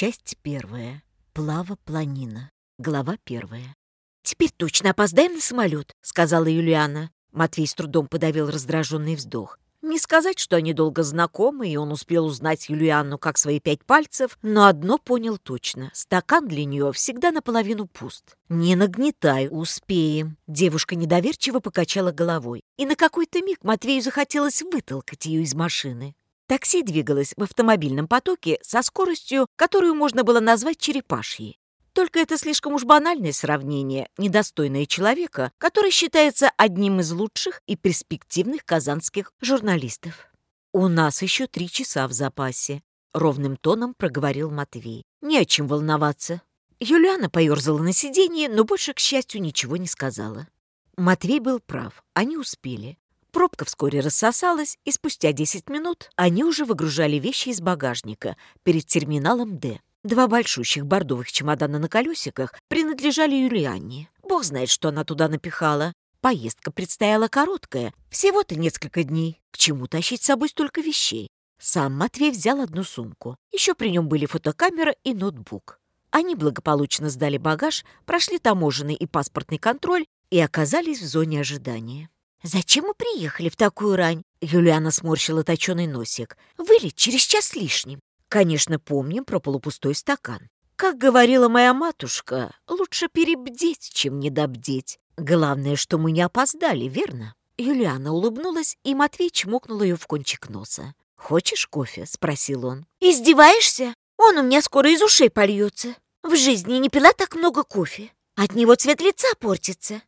Часть первая. Плава планина. Глава первая. «Теперь точно опоздаем на самолет», — сказала Юлиана. Матвей с трудом подавил раздраженный вздох. Не сказать, что они долго знакомы, и он успел узнать Юлианну как свои пять пальцев, но одно понял точно — стакан для нее всегда наполовину пуст. «Не нагнетай, успеем». Девушка недоверчиво покачала головой. И на какой-то миг Матвею захотелось вытолкать ее из машины. Такси двигалось в автомобильном потоке со скоростью, которую можно было назвать черепашьей. Только это слишком уж банальное сравнение, недостойное человека, который считается одним из лучших и перспективных казанских журналистов. «У нас еще три часа в запасе», — ровным тоном проговорил Матвей. «Не о чем волноваться». Юлиана поерзала на сиденье, но больше, к счастью, ничего не сказала. Матвей был прав, они успели. Пробка вскоре рассосалась, и спустя 10 минут они уже выгружали вещи из багажника перед терминалом «Д». Два большущих бордовых чемодана на колесиках принадлежали Юлианне. Бог знает, что она туда напихала. Поездка предстояла короткая, всего-то несколько дней. К чему тащить с собой столько вещей? Сам Матвей взял одну сумку. Еще при нем были фотокамера и ноутбук. Они благополучно сдали багаж, прошли таможенный и паспортный контроль и оказались в зоне ожидания. «Зачем мы приехали в такую рань?» Юлиана сморщила точеный носик. «Вылет через час лишним». «Конечно, помним про полупустой стакан». «Как говорила моя матушка, лучше перебдеть, чем недобдеть. Главное, что мы не опоздали, верно?» Юлиана улыбнулась, и Матвей чмокнул ее в кончик носа. «Хочешь кофе?» — спросил он. «Издеваешься? Он у меня скоро из ушей польется. В жизни не пила так много кофе. От него цвет лица портится.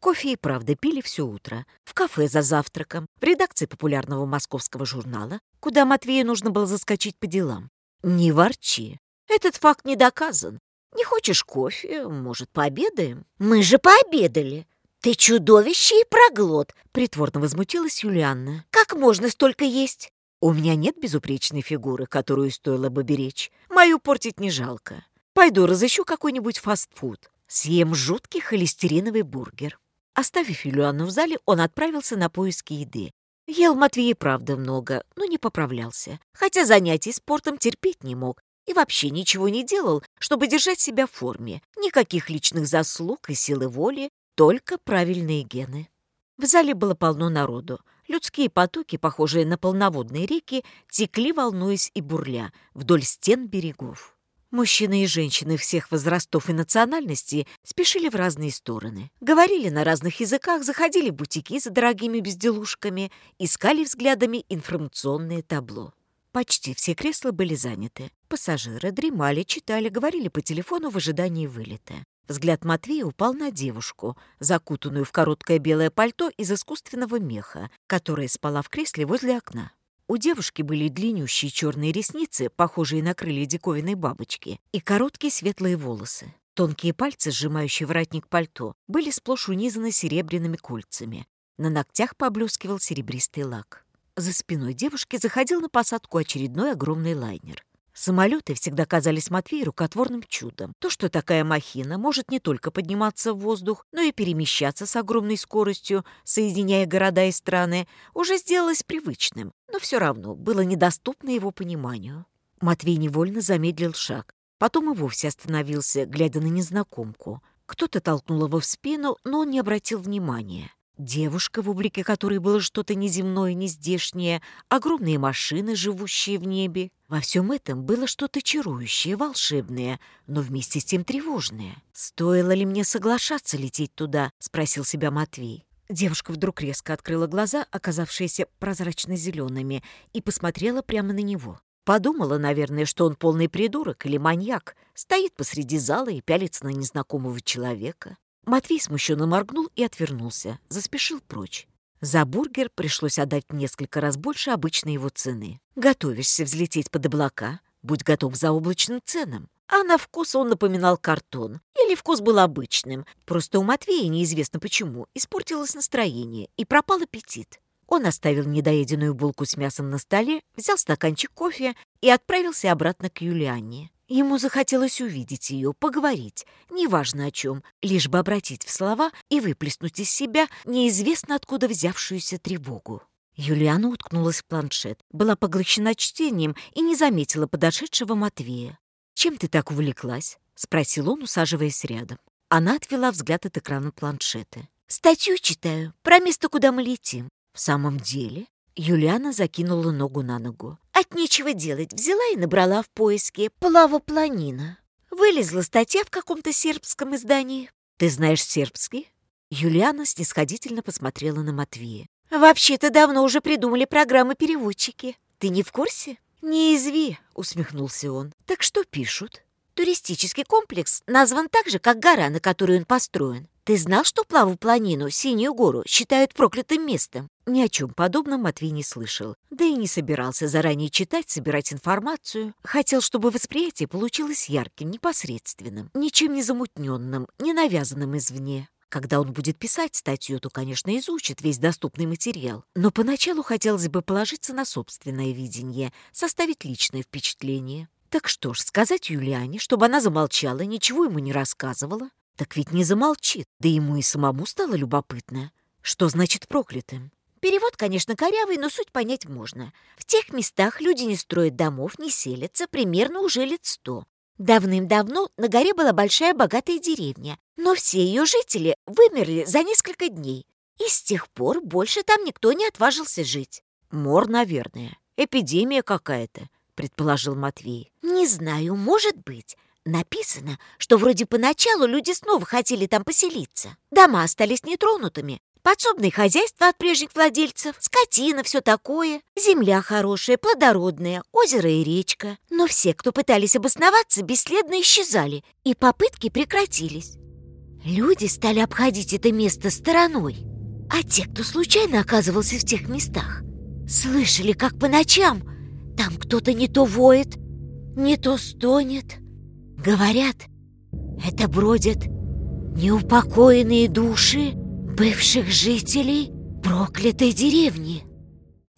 Кофе и правда пили все утро. В кафе за завтраком, в редакции популярного московского журнала, куда Матвею нужно было заскочить по делам. Не ворчи. Этот факт не доказан. Не хочешь кофе? Может, пообедаем? Мы же пообедали. Ты чудовище и проглот, притворно возмутилась Юлианна. Как можно столько есть? У меня нет безупречной фигуры, которую стоило бы беречь. Мою портить не жалко. Пойду разыщу какой-нибудь фастфуд. Съем жуткий холестериновый бургер. Оставив Юлиану в зале, он отправился на поиски еды. Ел Матвей правда много, но не поправлялся, хотя занятий спортом терпеть не мог и вообще ничего не делал, чтобы держать себя в форме. Никаких личных заслуг и силы воли, только правильные гены. В зале было полно народу. Людские потоки, похожие на полноводные реки, текли, волнуясь и бурля, вдоль стен берегов. Мужчины и женщины всех возрастов и национальностей спешили в разные стороны. Говорили на разных языках, заходили в бутики за дорогими безделушками, искали взглядами информационное табло. Почти все кресла были заняты. Пассажиры дремали, читали, говорили по телефону в ожидании вылета. Взгляд Матвея упал на девушку, закутанную в короткое белое пальто из искусственного меха, которая спала в кресле возле окна. У девушки были длиннющие черные ресницы, похожие на крылья диковинной бабочки, и короткие светлые волосы. Тонкие пальцы, сжимающие воротник пальто, были сплошь унизаны серебряными кольцами. На ногтях поблескивал серебристый лак. За спиной девушки заходил на посадку очередной огромный лайнер. Самолеты всегда казались Матвею рукотворным чудом. То, что такая махина может не только подниматься в воздух, но и перемещаться с огромной скоростью, соединяя города и страны, уже сделалось привычным, но все равно было недоступно его пониманию. Матвей невольно замедлил шаг, потом и вовсе остановился, глядя на незнакомку. Кто-то толкнул его в спину, но он не обратил внимания. Девушка, в облике которой было что-то неземное, нездешнее, огромные машины, живущие в небе. Во всем этом было что-то чарующее, волшебное, но вместе с тем тревожное. «Стоило ли мне соглашаться лететь туда?» — спросил себя Матвей. Девушка вдруг резко открыла глаза, оказавшиеся прозрачно-зелеными, и посмотрела прямо на него. Подумала, наверное, что он полный придурок или маньяк, стоит посреди зала и пялится на незнакомого человека. Матвей смущенно моргнул и отвернулся, заспешил прочь. За бургер пришлось отдать несколько раз больше обычной его цены. Готовишься взлететь под облака, будь готов за облачным ценам. А на вкус он напоминал картон. Или вкус был обычным. Просто у Матвея, неизвестно почему, испортилось настроение и пропал аппетит. Он оставил недоеденную булку с мясом на столе, взял стаканчик кофе и отправился обратно к Юлиане. Ему захотелось увидеть ее, поговорить, неважно о чем, лишь бы обратить в слова и выплеснуть из себя неизвестно откуда взявшуюся тревогу. Юлиана уткнулась в планшет, была поглощена чтением и не заметила подошедшего Матвея. «Чем ты так увлеклась?» — спросил он, усаживаясь рядом. Она отвела взгляд от экрана планшета. «Статью читаю, про место, куда мы летим». «В самом деле?» Юлиана закинула ногу на ногу. От нечего делать взяла и набрала в поиске «Плавопланина». Вылезла статья в каком-то сербском издании. «Ты знаешь сербский?» Юлиана снисходительно посмотрела на Матвея. «Вообще-то давно уже придумали программы-переводчики. Ты не в курсе?» «Не изви», — усмехнулся он. «Так что пишут?» «Туристический комплекс назван так же, как гора, на которой он построен. Ты знал, что плаву планину, Синюю гору, считают проклятым местом? Ни о чем подобном Матвей не слышал, да и не собирался заранее читать, собирать информацию. Хотел, чтобы восприятие получилось ярким, непосредственным, ничем не замутненным, не навязанным извне. Когда он будет писать статью, то, конечно, изучит весь доступный материал. Но поначалу хотелось бы положиться на собственное видение, составить личное впечатление. Так что ж, сказать Юлиане, чтобы она замолчала, ничего ему не рассказывала? Так ведь не замолчит, да ему и самому стало любопытно. Что значит проклятым? Перевод, конечно, корявый, но суть понять можно. В тех местах люди не строят домов, не селятся примерно уже лет сто. Давным-давно на горе была большая богатая деревня, но все ее жители вымерли за несколько дней. И с тех пор больше там никто не отважился жить. «Мор, наверное. Эпидемия какая-то», — предположил Матвей. «Не знаю, может быть. Написано, что вроде поначалу люди снова хотели там поселиться. Дома остались нетронутыми, подсобные хозяйства от прежних владельцев, скотина, все такое, земля хорошая, плодородная, озеро и речка. Но все, кто пытались обосноваться, бесследно исчезали, и попытки прекратились. Люди стали обходить это место стороной, а те, кто случайно оказывался в тех местах, слышали, как по ночам там кто-то не то воет, не то стонет. Говорят, это бродят неупокоенные души, бывших жителей проклятой деревни.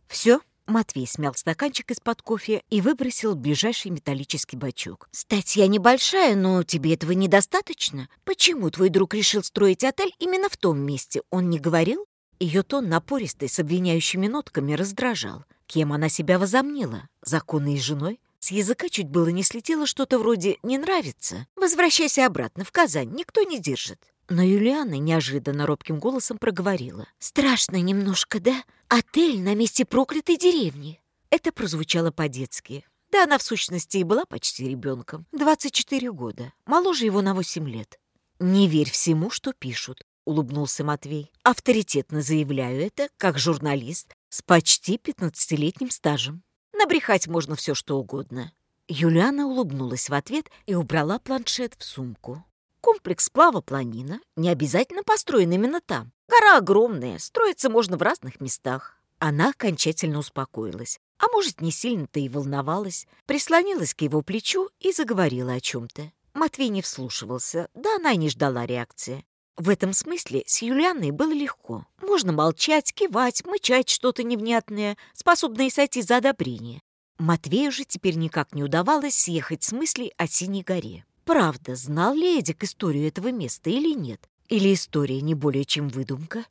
Все, Матвей смял стаканчик из-под кофе и выбросил ближайший металлический бачок. «Статья небольшая, но тебе этого недостаточно. Почему твой друг решил строить отель именно в том месте? Он не говорил?» Ее тон напористый, с обвиняющими нотками, раздражал. Кем она себя возомнила? Законной женой? С языка чуть было не слетело что-то вроде «не нравится». «Возвращайся обратно, в Казань, никто не держит». Но Юлиана неожиданно робким голосом проговорила. «Страшно немножко, да? Отель на месте проклятой деревни!» Это прозвучало по-детски. Да она в сущности и была почти ребенком. 24 года. Моложе его на 8 лет. «Не верь всему, что пишут», — улыбнулся Матвей. «Авторитетно заявляю это, как журналист с почти 15-летним стажем. Набрехать можно все что угодно». Юлиана улыбнулась в ответ и убрала планшет в сумку. Комплекс сплава планина не обязательно построен именно там. Гора огромная, строиться можно в разных местах. Она окончательно успокоилась, а может, не сильно-то и волновалась, прислонилась к его плечу и заговорила о чем-то. Матвей не вслушивался, да она и не ждала реакции. В этом смысле с Юлианой было легко. Можно молчать, кивать, мычать что-то невнятное, способное сойти за одобрение. Матвею же теперь никак не удавалось съехать с мыслей о Синей горе правда, знал ли Эдик историю этого места или нет? Или история не более чем выдумка?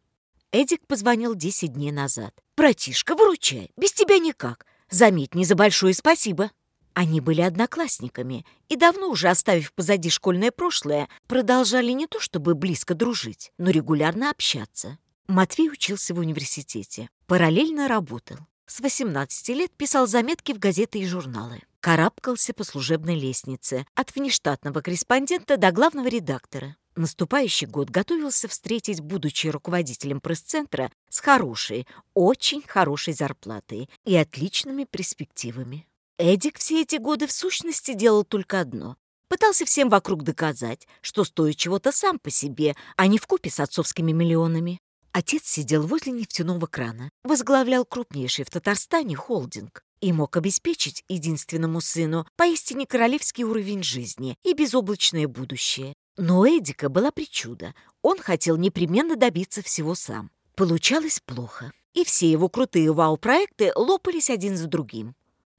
Эдик позвонил 10 дней назад. «Братишка, выручай, без тебя никак. Заметь, не за большое спасибо». Они были одноклассниками и, давно уже оставив позади школьное прошлое, продолжали не то чтобы близко дружить, но регулярно общаться. Матвей учился в университете, параллельно работал. С 18 лет писал заметки в газеты и журналы карабкался по служебной лестнице от внештатного корреспондента до главного редактора. Наступающий год готовился встретить, будучи руководителем пресс-центра, с хорошей, очень хорошей зарплатой и отличными перспективами. Эдик все эти годы в сущности делал только одно Пытался всем вокруг доказать, что стоит чего-то сам по себе, а не в купе с отцовскими миллионами. Отец сидел возле нефтяного крана, возглавлял крупнейший в Татарстане холдинг и мог обеспечить единственному сыну поистине королевский уровень жизни и безоблачное будущее. Но у Эдика была причуда. Он хотел непременно добиться всего сам. Получалось плохо, и все его крутые вау-проекты лопались один за другим.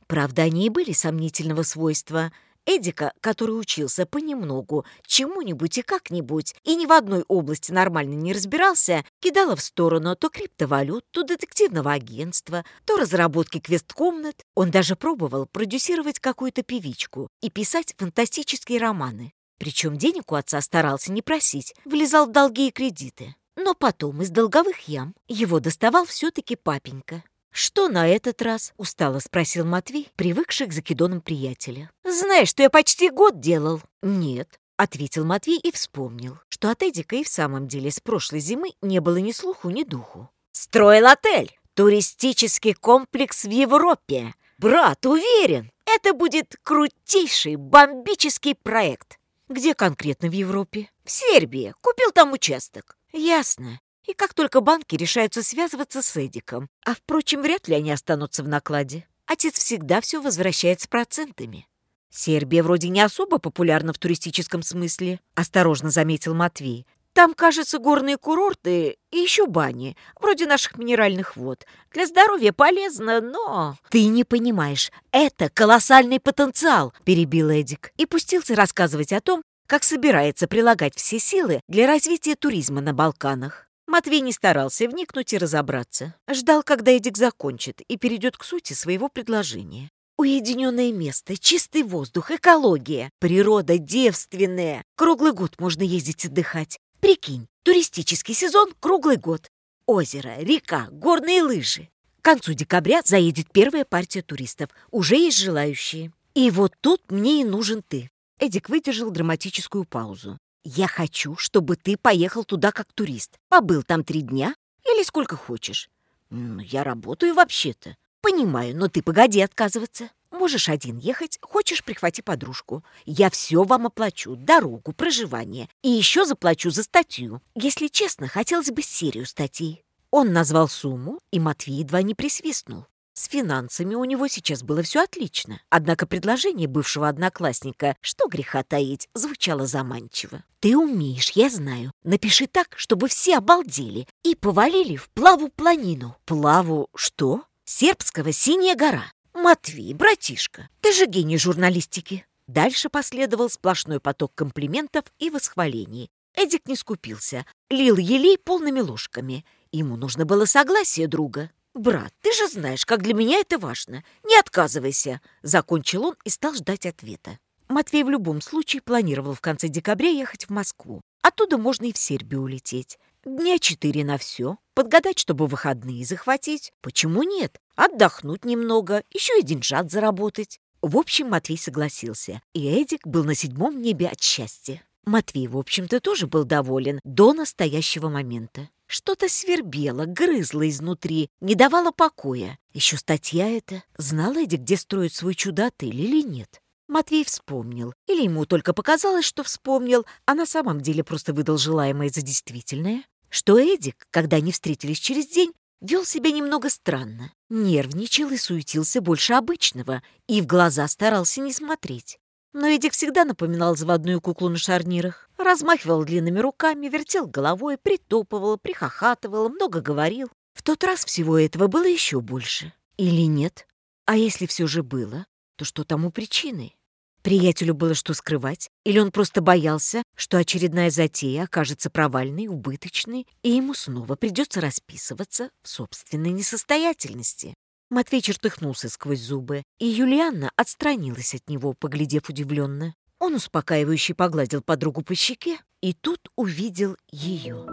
Правда, они и были сомнительного свойства — Эдика, который учился понемногу, чему-нибудь и как-нибудь, и ни в одной области нормально не разбирался, кидала в сторону то криптовалют, то детективного агентства, то разработки квест-комнат. Он даже пробовал продюсировать какую-то певичку и писать фантастические романы. Причем денег у отца старался не просить, влезал в долги и кредиты. Но потом из долговых ям его доставал все-таки папенька. «Что на этот раз?» — устало спросил Матвей, привыкший к закидонам приятеля. «Знаешь, что я почти год делал?» «Нет», — ответил Матвей и вспомнил, что от Эдика и в самом деле с прошлой зимы не было ни слуху, ни духу. «Строил отель! Туристический комплекс в Европе! Брат, уверен, это будет крутейший бомбический проект!» «Где конкретно в Европе?» «В Сербии. Купил там участок». «Ясно. И как только банки решаются связываться с Эдиком, а, впрочем, вряд ли они останутся в накладе, отец всегда все возвращает с процентами. «Сербия вроде не особо популярна в туристическом смысле», — осторожно заметил Матвей. «Там, кажется, горные курорты и еще бани, вроде наших минеральных вод. Для здоровья полезно, но...» «Ты не понимаешь, это колоссальный потенциал», — перебил Эдик и пустился рассказывать о том, как собирается прилагать все силы для развития туризма на Балканах. Матвей не старался вникнуть и разобраться. Ждал, когда Эдик закончит и перейдет к сути своего предложения. Уединенное место, чистый воздух, экология, природа девственная. Круглый год можно ездить отдыхать. Прикинь, туристический сезон круглый год. Озеро, река, горные лыжи. К концу декабря заедет первая партия туристов. Уже есть желающие. И вот тут мне и нужен ты. Эдик выдержал драматическую паузу. Я хочу, чтобы ты поехал туда как турист. Побыл там три дня или сколько хочешь. Ну, я работаю вообще-то. Понимаю, но ты погоди отказываться. Можешь один ехать, хочешь, прихвати подружку. Я все вам оплачу. Дорогу, проживание. И еще заплачу за статью. Если честно, хотелось бы серию статей. Он назвал сумму, и Матвей едва не присвистнул. С финансами у него сейчас было все отлично, однако предложение бывшего одноклассника, что греха таить, звучало заманчиво. «Ты умеешь, я знаю. Напиши так, чтобы все обалдели и повалили в плаву-планину». «Плаву что?» «Сербского Синяя гора». «Матвей, братишка, ты же гений журналистики». Дальше последовал сплошной поток комплиментов и восхвалений. Эдик не скупился, лил елей полными ложками. Ему нужно было согласие друга. «Брат, ты же знаешь, как для меня это важно. Не отказывайся!» — закончил он и стал ждать ответа. Матвей в любом случае планировал в конце декабря ехать в Москву. Оттуда можно и в Сербию улететь. Дня четыре на все. Подгадать, чтобы выходные захватить. Почему нет? Отдохнуть немного, еще и деньжат заработать. В общем, Матвей согласился, и Эдик был на седьмом небе от счастья. Матвей, в общем-то, тоже был доволен до настоящего момента. Что-то свербело, грызло изнутри, не давало покоя. Еще статья эта. Знал Эдди, где строит свой чудо-отель или нет? Матвей вспомнил. Или ему только показалось, что вспомнил, а на самом деле просто выдал желаемое за действительное. Что Эдик, когда они встретились через день, вел себя немного странно. Нервничал и суетился больше обычного, и в глаза старался не смотреть. Но Эдик всегда напоминал заводную куклу на шарнирах. Размахивал длинными руками, вертел головой, притопывал, прихохатывал, много говорил. В тот раз всего этого было еще больше. Или нет? А если все же было, то что тому причины? Приятелю было что скрывать, или он просто боялся, что очередная затея окажется провальной, убыточной, и ему снова придется расписываться в собственной несостоятельности. Матвей чертыхнулся сквозь зубы, и Юлианна отстранилась от него, поглядев удивленно. Он успокаивающе погладил подругу по щеке и тут увидел ее.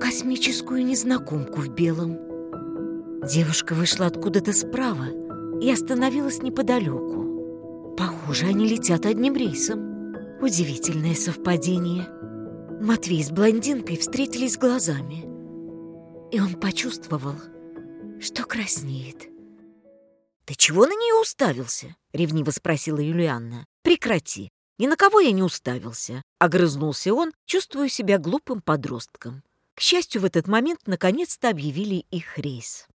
Космическую незнакомку в белом. Девушка вышла откуда-то справа и остановилась неподалеку. Похоже, они летят одним рейсом. Удивительное совпадение. Матвей с блондинкой встретились глазами. И он почувствовал, что краснеет. «Ты чего на нее уставился?» — ревниво спросила Юлианна. «Прекрати. Ни на кого я не уставился», — огрызнулся он, чувствуя себя глупым подростком. К счастью, в этот момент наконец-то объявили их рейс.